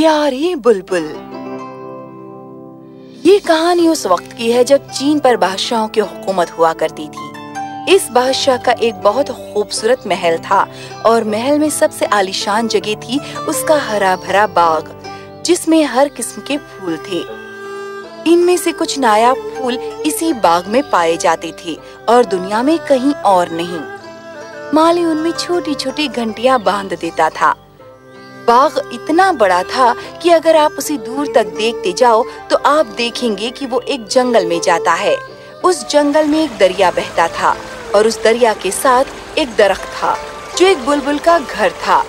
प्यारी बुलबुल। ये कहानी उस वक्त की है जब चीन पर बादशाहों की हुकूमत हुआ करती थी। इस बादशाह का एक बहुत खूबसूरत महल था और महल में सबसे आलीशान जगह थी उसका हरा भरा बाग, जिसमें हर किस्म के फूल थे। इनमें से कुछ नायाब फूल इसी बाग में पाए जाते थे और दुनिया में कहीं और नहीं। माली उनमें छोटी छोटी घंटिया बाँध देता था। बाग इतना बड़ा था कि अगर आप उसे दूर तक देखते जाओ तो आप देखेंगे कि वो एक जंगल में जाता है। उस जंगल में एक दरिया बहता था और उस दरिया के साथ एक दरख्त था, जो एक बुलबुल का घर था।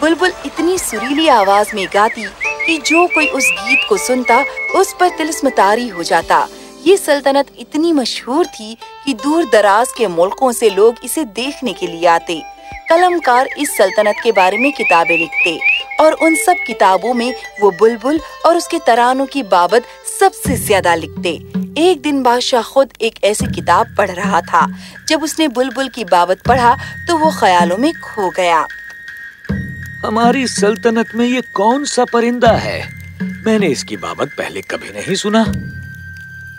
बुलबुल इतनी सुरीली आवाज़ में गाती कि जो कोई उस गीत को सुनता, उस पर तिलस्मतारी हो जाता। ये सल्तनत इतनी मशहूर थी कि दूर दराज के मुल्कों से लोग इसे देखने के लिए आते। कलमकार इस सल्तनत के बारे में किताबें लिखते और उन सब किताबों में वो बुलबुल और उसके तरानों की बाबत सबसे ज़्यादा लिखते। एक दिन बादशाह खुद एक ऐसी किताब पढ़ रहा था। जब उसने बुलबुल की बाबत पढ़ा तो वो ख्यालों में खो गया। हमारी सल्तनत में ये कौन सा परिंदा है? मैंने इसकी बाबत पहले कभी नहीं सुना।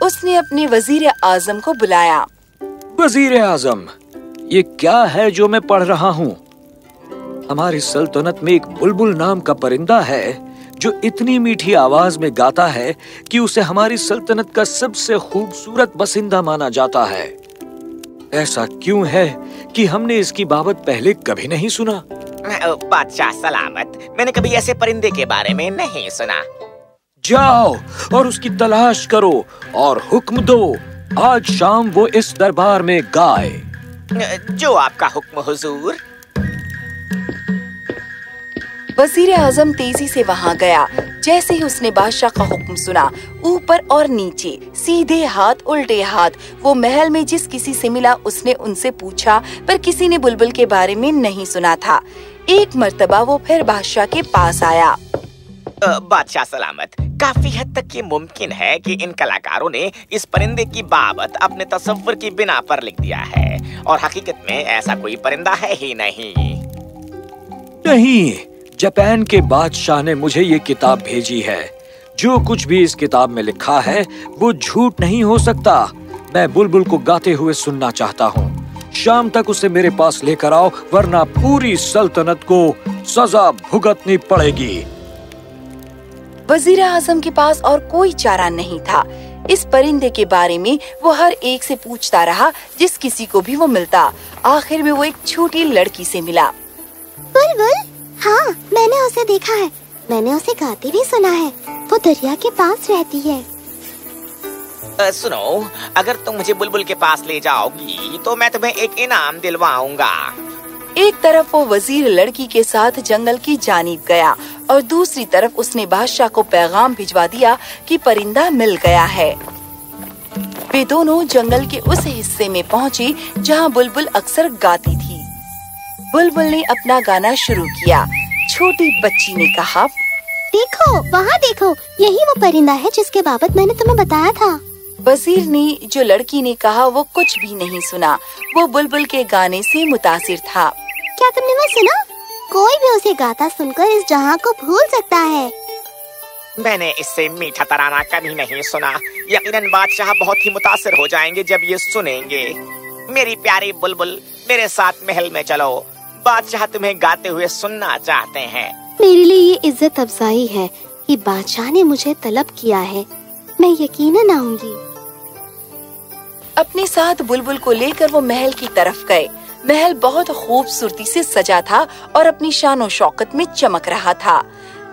उसने अपने वज़ीर आज़म को बुलाया। वज़ीर आज़म ये क्या है जो मैं पढ़ रहा हूँ? हमारी सल्तनत में एक बुलबुल नाम का परिंदा है जो इतनी मीठी आवाज़ में गाता है कि उसे हमारी सल्तनत का सबसे खूबसूरत बसिंदा माना जाता है। ऐसा क्यों है कि हमने इसकी बाबत पहले कभी नहीं सुना? बादशाह सलामत मैंने कभी ऐसे परिंदे के बारे में नहीं सुना। जाओ और उसकी तलाश करो और हुक्म दो आज शाम वो इस दरबार में गाए। जो आपका हुक्म, हुजूर। वज़ीर आज़म तेज़ी से वहाँ गया। जैसे ही उसने बादशाह का हुक्म सुना, ऊपर और नीचे, सीधे हाथ, उल्टे हाथ, वो महल में जिस किसी से मिला, उसने उनसे पूछा, पर किसी ने बुलबुल के बारे में नहीं सुना था। एक मर्तबा वो फिर बादशाह के पास आया। बादशाह सलामत। काफ़ी हद तक ये मुमकिन है कि इन कलाकारों ने इस परिंदे की बाबत अपने तस्वर की बिना पर लिख दिया है। और हकीकत में ऐसा कोई परिंदा है ही नहीं। नहीं। जापान के बादशाह ने मुझे ये किताब भेजी है। जो कुछ भी इस किताब में लिखा है, वो झूठ नहीं हो सकता। मैं बुलबुल को गाते हुए सुनना चाहता हूँ। शाम तक उसे मेरे पास लेकर आओ, वरना पूरी सल्तनत को सजा भुगतनी पड़ेगी। वज़ीर आज़म के पास और कोई चारा नहीं था। इस परिंदे के बारे में वो हर एक से पूछता रहा जिस किसी को भी वो मिलता। आखिर में वो एक छोटी लड़की से मिला। बुलबुल? हाँ मैंने उसे देखा है। मैंने उसे गाते भी सुना है। वो दरिया के पास रहती है। आ, सुनो अगर तुम मुझे बुलबुल के पास ले जाओगी तो मैं तुम्हें एक इनाम दिलवाऊँगा। एक तरफ़ वो वज़ीर लड़की के साथ जंगल की जानिब गया और दूसरी तरफ़ उसने बादशाह को पैगाम भिजवा दिया कि परिंदा मिल गया है। वे दोनों जंगल के उस हिस्से में पहुँचे जहाँ बुलबुल अक्सर गाती थी। बुलबुल ने अपना गाना शुरू किया। छोटी बच्ची ने कहा देखो वहाँ देखो यही वो परिंदा है जिसके बाबत मैंने तुम्हें बताया था। वज़ीर ने जो लड़की ने कहा वो कुछ भी नहीं सुना। वो बुलबुल के गाने से मुतासिर था। क्या तुमने वो सुना? कोई भी उसे गाता सुनकर इस जहाँ को भूल सकता है। मैंने इससे मीठा तराना कभी नहीं सुना। यकीनन बादशाह बहुत ही मुतासिर हो जाएँगे जब ये सुनेंगे। मेरी प्यारी बुलबुल मेरे साथ महल में चलो। बादशाह तुम्हें गाते हुए सुनना चाहते हैं। मेरे लिए ये इज़्ज़त अफजाई है कि बादशाह ने मुझे तलब किया है। मैं यकीनन आऊँगी। अपने साथ बुलबुल को लेकर वो महल की तरफ़ गए। महल बहुत खूबसूरती से सजा था और अपनी शान शौकत में चमक रहा था।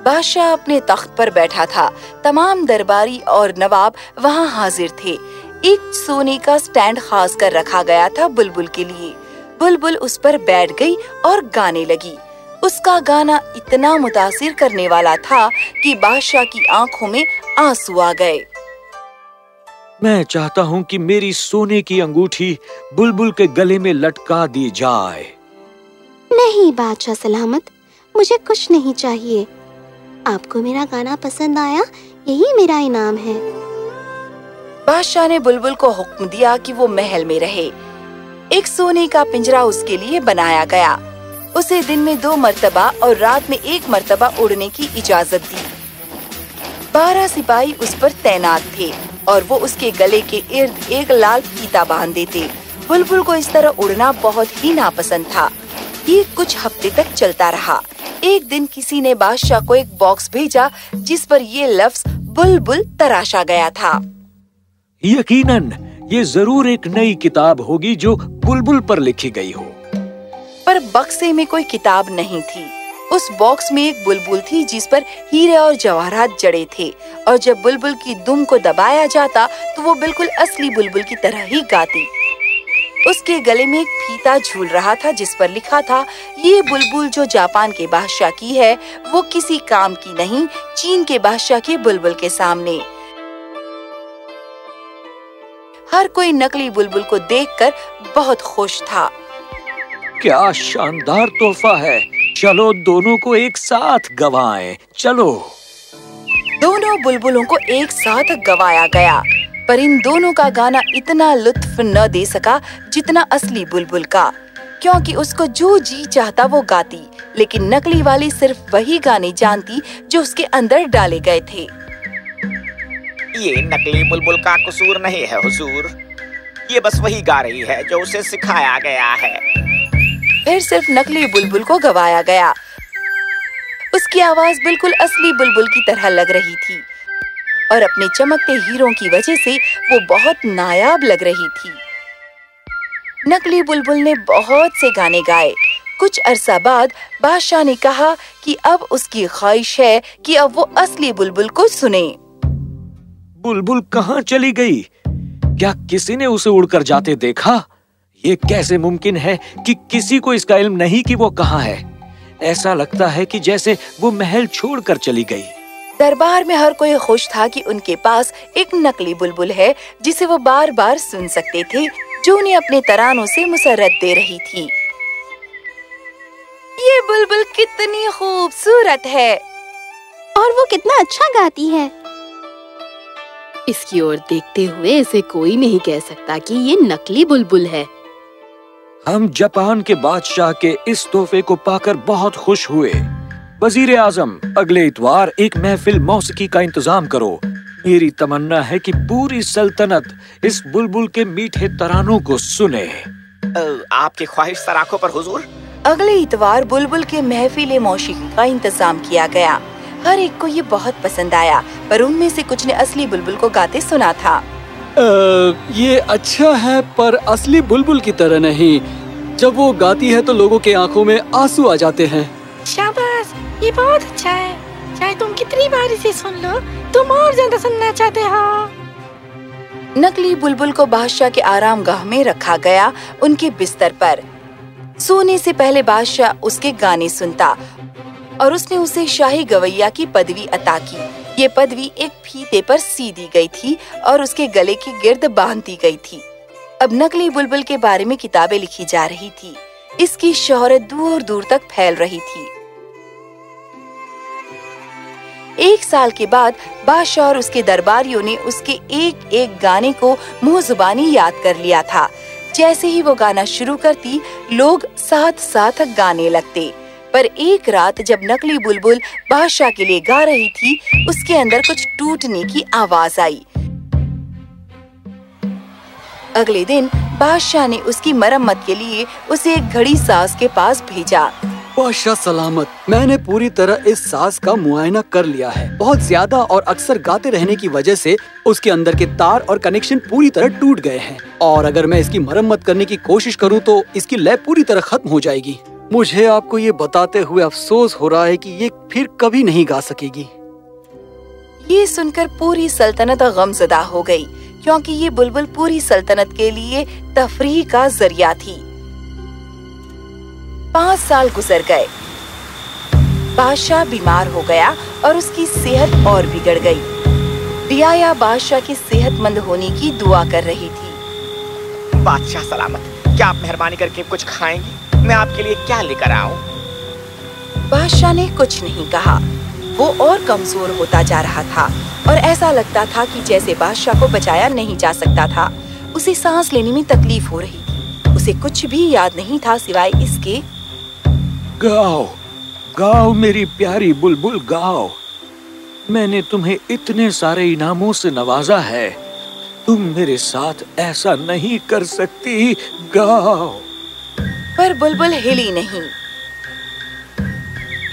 बादशाह अपने तख्त पर बैठा था। तमाम दरबारी और नवाब वहाँ हाजिर थे। एक सोने का स्टैंड खास कर रखा गया था बुलबुल के लिए। बुलबुल उस पर बैठ गई और गाने लगी। उसका गाना इतना मुतासिर करने वाला था कि बादशाह की आँखों में आँसू आ गए। मैं चाहता हूँ कि मेरी सोने की अंगूठी बुलबुल के गले में लटका दी जाए। नहीं बादशाह सलामत मुझे कुछ नहीं चाहिए। आपको मेरा गाना पसंद आया? यही मेरा इनाम है। बादशाह ने बुलबुल को हुक्म दिया कि वो महल में रहे। एक सोने का पिंजरा उसके लिए बनाया गया। उसे दिन में दो मर्तबा और रात में एक मर्तबा उड़ने की इजाज़त दी। बारह सिपाही उस पर तैनात थे। और वो उसके गले के इर्द एक लाल फीता बाँध देते। बुलबुल को इस तरह उड़ना बहुत ही नापसंद था। ये कुछ हफ़्ते तक चलता रहा। एक दिन किसी ने बादशाह को एक बॉक्स भेजा जिस पर ये लफ्ज बुलबुल तराशा गया था। यकीनन ये ज़रूर एक नई किताब होगी जो बुलबुल पर लिखी गई हो। पर बक्से में कोई किताब नहीं थी। उस बॉक्स में एक बुलबुल थी जिस पर हीरे और जवाहरात जड़े थे। और जब बुलबुल की दुम को दबाया जाता तो वो बिल्कुल असली बुलबुल की तरह ही गाती। उसके गले में एक फीता झूल रहा था जिस पर लिखा था, ये बुलबुल जो जापान के बादशाह की है, वो किसी काम की नहीं, चीन के बादशाह के बुलबुल के सामने। हर कोई नकली बुलबुल को देखकर बहुत खुश था। क्या शानदार तोहफा है। चलो दोनों को एक साथ गवाएँ। चलो। दोनों बुलबुलों को एक साथ गवाया गया पर इन दोनों का गाना इतना लुत्फ न दे सका जितना असली बुलबुल का क्योंकि उसको जो जी चाहता वो गाती लेकिन नकली वाली सिर्फ़ वही गाने जानती जो उसके अंदर डाले गए थे। ये नकली बुलबुल का कसूर नहीं है हुजूर। ये बस वही गा रही है जो उसे सिखाया गया है। फिर सिर्फ़ नकली बुलबुल को गवाया गया। उसकी आवाज़ बिल्कुल असली बुलबुल की तरह लग रही थी। और अपने चमकते हीरों की वजह से वो बहुत नायाब लग रही थी। नकली बुलबुल ने बहुत से गाने गाए। कुछ अरसा बाद बादशाह ने कहा कि अब उसकी ख्वाहिश है कि अब वो असली बुलबुल को सुने। बुलबुल कहाँ चली गई? क्या किसी ने उसे उड़कर जाते देखा? ये कैसे मुमकिन है कि किसी को इसका इल्म नहीं कि वो कहाँ है? ऐसा लगता है कि जैसे वो महल छोड़कर चली गई। दरबार में हर कोई खुश था कि उनके पास एक नकली बुलबुल है जिसे वो बार बार सुन सकते थे जो उन्हें अपने तरानों से मुसरत दे रही थी। ये बुलबुल कितनी खूबसूरत है। और वो कितना अच्छा गाती है। इसकी ओर देखते हुए इसे कोई नहीं कह सकता कि ये नकली बुलबुल है। हम जापान के बादशाह के इस तोहफे को पाकर बहुत खुश हुए। वज़ीर आज़म अगले इतवार एक महफिल मौसीकी का इंतज़ाम करो। मेरी तमन्ना है कि पूरी सल्तनत इस बुलबुल के मीठे तरानों को सुने। आपकी ख्वाहिश सराखों पर हुजूर? अगले इतवार बुलबुल के महफिल मौसीकी का इंतज़ाम किया गया। हर एक को ये बहुत पसंद आया पर उनमें से कुछ ने असली बुलबुल को गाते सुना था। ये अच्छा है पर असली बुलबुल की तरह नहीं। जब वो गाती है तो लोगों के आँखों में आँसू आ जाते हैं। शाबाश ये बहुत अच्छा है। चाहे तुम कितनी बार इसे सुन लो तुम और ज़्यादा सुनना चाहते हो। नकली बुलबुल को बादशाह के आराम गाह में रखा गया उनके बिस्तर पर। सोने से पहले बादशाह उसके गाने सुनता और उसने उसे शाही गवैया की पदवी अता की। ये पदवी एक फीते पर सी दी गई थी और उसके गले की गिर्द बाँध दी गई थी। अब नकली बुलबुल के बारे में किताबें लिखी जा रही थी। इसकी शोहरत दूर दूर तक फैल रही थी। एक साल के बाद बादशाह और उसके दरबारियों ने उसके एक एक गाने को मुँह जुबानी याद कर लिया था। जैसे ही वो गाना शुरू करती, लोग साथ साथ गाने लगते। पर एक रात जब नकली बुलबुल बादशाह के लिए गा रही थी, उसके अंदर कुछ टूटने की आवाज़ आई। अगले दिन बादशाह ने उसकी मरम्मत के लिए उसे एक घड़ी सास के पास भेजा। बादशाह सलामत, मैंने पूरी तरह इस सास का मुआयना कर लिया है। बहुत ज़्यादा और अक्सर गाते रहने की वजह से उसके अंदर के तार और कनेक्शन पूरी तरह टूट गए हैं। और अगर मैं इसकी मरम्मत करने की कोशिश करूँ तो इसकी लय पूरी तरह खत्म हो जाएगी। मुझे आपको ये बताते हुए अफसोस हो रहा है कि ये फिर कभी नहीं गा सकेगी। ये सुनकर पूरी सल्तनत गमजदा हो गई क्योंकि ये बुलबुल पूरी सल्तनत के लिए तफरी का ज़रिया थी। पाँच साल गुजर गए। बादशाह बीमार हो गया और उसकी सेहत और बिगड़ गई। रियाया बादशाह की सेहतमंद होने की दुआ कर रही थी। बादशाह सलामत क्या आप मेहरबानी करके कुछ खाएँगी? मैं आपके लिए क्या लेकर आऊँ? बादशाह ने कुछ नहीं कहा। वो और कमज़ोर होता जा रहा था और ऐसा लगता था कि जैसे बादशाह को बचाया नहीं जा सकता था उसे सांस लेने में तकलीफ़ हो रही थी। उसे कुछ भी याद नहीं था सिवाय इसके गाओ गाओ मेरी प्यारी बुलबुल गाओ। मैंने तुम्हें इतने सारे इनामों से नवाजा है। तुम मेरे साथ ऐसा नहीं कर सकती गाओ। पर बुलबुल हिली नहीं।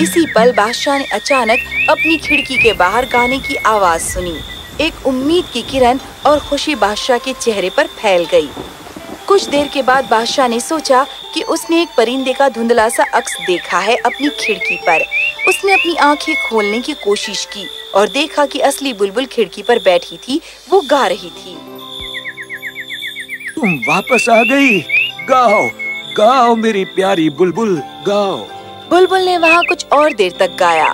इसी पल बादशाह ने अचानक अपनी खिड़की के बाहर गाने की आवाज़ सुनी। एक उम्मीद की किरण और खुशी बादशाह के चेहरे पर फैल गई। कुछ देर के बाद बादशाह ने सोचा कि उसने एक परिंदे का धुंधला सा अक्स देखा है अपनी खिड़की पर। उसने अपनी आँखें खोलने की कोशिश की और देखा कि असली बुलबुल खिड़की पर बैठी थी, वो गा रही थी। तुम वापस आ गई। गाओ गाओ मेरी प्यारी बुलबुल गाओ। बुलबुल ने वहाँ कुछ और देर तक गाया।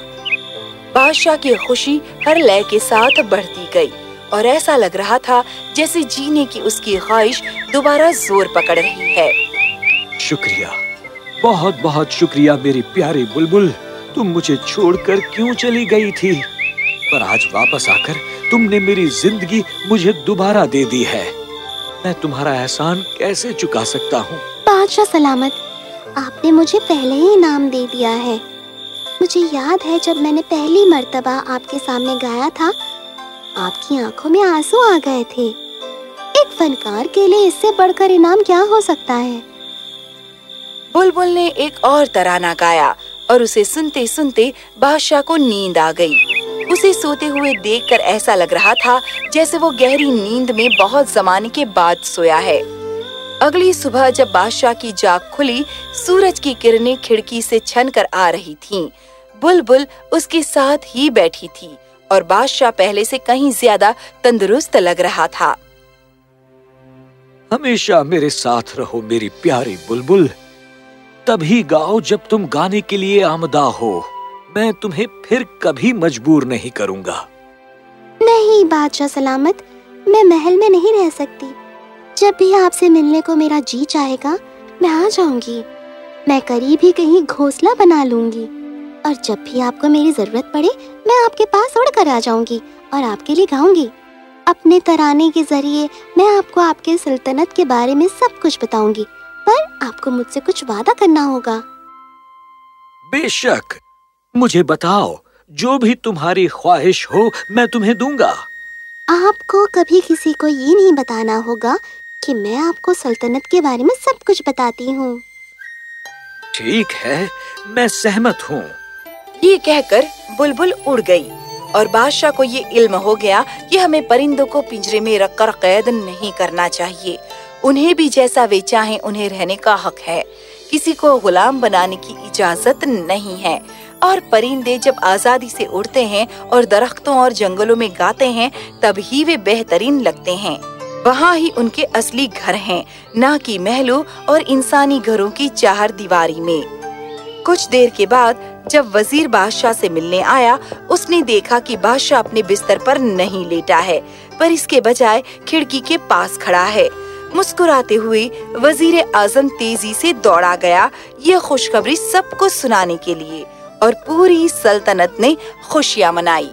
बादशाह की खुशी हर लय के साथ बढ़ती गई और ऐसा लग रहा था जैसे जीने की उसकी ख्वाहिश दोबारा ज़ोर पकड़ रही है। शुक्रिया। बहुत बहुत शुक्रिया मेरी प्यारी बुलबुल। तुम मुझे छोड़कर क्यों चली गई थी? पर आज वापस आकर तुमने मेरी ज़िंदगी मुझे दोबारा दे दी है। मैं तुम्हारा एहसान कैसे चुका सकता हूँ? बादशाह सलामत आपने मुझे पहले ही इनाम दे दिया है। मुझे याद है जब मैंने पहली मर्तबा आपके सामने गाया था आपकी आँखों में आँसू आ गए थे। एक फनकार के लिए इससे बढ़कर इनाम क्या हो सकता है? बुलबुल ने एक और तराना गाया और उसे सुनते सुनते बादशाह को नींद आ गई। उसे सोते हुए देखकर ऐसा लग रहा था जैसे वो गहरी नींद में बहुत जमाने के बाद सोया है। अगली सुबह जब बादशाह की जाग खुली, सूरज की किरणें खिड़की से छन कर आ रही थीं। बुलबुल उसके साथ ही बैठी थी और बादशाह पहले से कहीं ज़्यादा तंदुरुस्त लग रहा था। हमेशा मेरे साथ रहो, मेरी प्यारी बुलबुल। तभी गाओ जब तुम गाने के लिए आमदा हो। मैं तुम्हें फिर कभी मजबूर नहीं करूँगा। नहीं बादशाह सलामत मैं महल में नहीं रह सकती। जब भी आपसे मिलने को मेरा जी चाहेगा मैं आ जाऊँगी। मैं करीब ही कहीं घोंसला बना लूँगी। और जब भी आपको मेरी ज़रूरत पड़े मैं आपके पास उड़ कर आ जाऊँगी और आपके लिए गाऊँगी। अपने तराने के ज़रिए मैं आपको आपके सल्तनत के बारे में सब कुछ बताऊँगी पर आपको मुझसे कुछ वादा करना होगा। बेशक मुझे बताओ जो भी तुम्हारी ख्वाहिश हो मैं तुम्हें दूँगा। आपको कभी किसी को ये नहीं बताना होगा कि मैं आपको सल्तनत के बारे में सब कुछ बताती हूँ। ठीक है मैं सहमत हूँ। ये कहकर बुलबुल उड़ गई और बादशाह को ये इल्म हो गया कि हमें परिंदों को पिंजरे में रखकर कैद नहीं करना चाहिए। उन्हें भी जैसा वे चाहें उन्हें रहने का हक है। किसी को गुलाम बनाने की इजाज़त नहीं है। और परिंदे जब आज़ादी से उड़ते हैं और दरख्तों और जंगलों में गाते हैं तब ही वे बेहतरीन लगते हैं। वहाँ ही उनके असली घर हैं, न कि महलों और इंसानी घरों की चार दीवारी में। कुछ देर के बाद जब वज़ीर बादशाह से मिलने आया उसने देखा कि बादशाह अपने बिस्तर पर नहीं लेटा है पर इसके बजाय खिड़की के पास खड़ा है। मुस्कुराते हुए वज़ीर आज़म तेज़ी से दौड़ा गया ये खुशखबरी सबको सुनाने के लिए। और पूरी सल्तनत ने खुशियाँ मनाई।